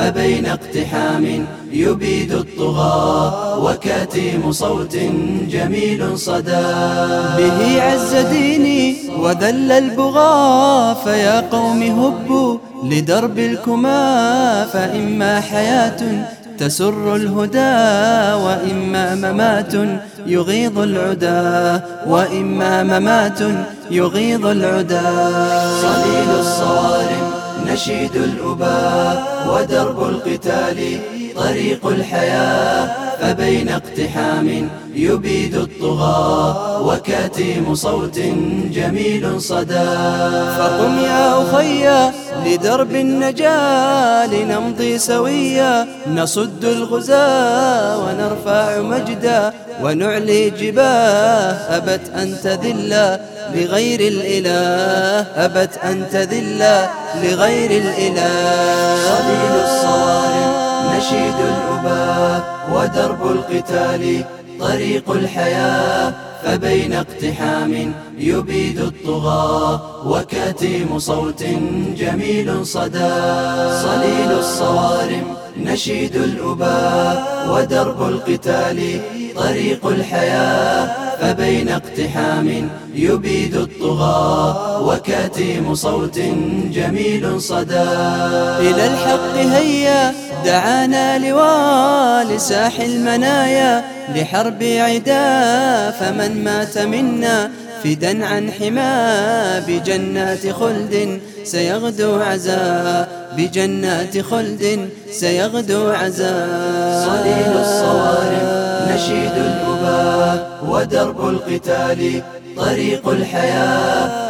فبين اقتحام يبيد الطغاة وكاتيم صوت جميل صدى. به عز ديني وذل البغاة فيا قوم هبوا لدرب الكما فإما حياة تسر الهدى وإما ممات يغيظ العدا وإما ممات يغيظ العدا صليل الصوارم نشيد الأباء ودرب القتال طريق الحياة فبين اقتحام يبيد الطغاة وكاتيم صوت جميل صدى. فقم يا أخي لدرب النجاة لنمضي سويا نصد الغزاة ونرفع مجدا ونعلي جباه أبت أن تذل لغير الإله. أبت أن تذل لغير الإله. صليل الصارم نشيد الأباء ودرب القتال. طريق الحياة فبين اقتحام يبيد الطغاة وكاتيم صوت جميل صدى. صليل الصوارم نشيد الأباء ودرب القتال طريق الحياة فبين اقتحام يبيد الطغاة وكاتيم صوت جميل صدى. إلى الحق هيا دعانا لواء لساح المنايا لحرب عدا فمن مات منا. فدا عن حما بجنات خلد سيغدو عزا. بجنات خلد سيغدو عزا. صليل الصوارم نشيد الأباء ودرب القتال طريق الحياة.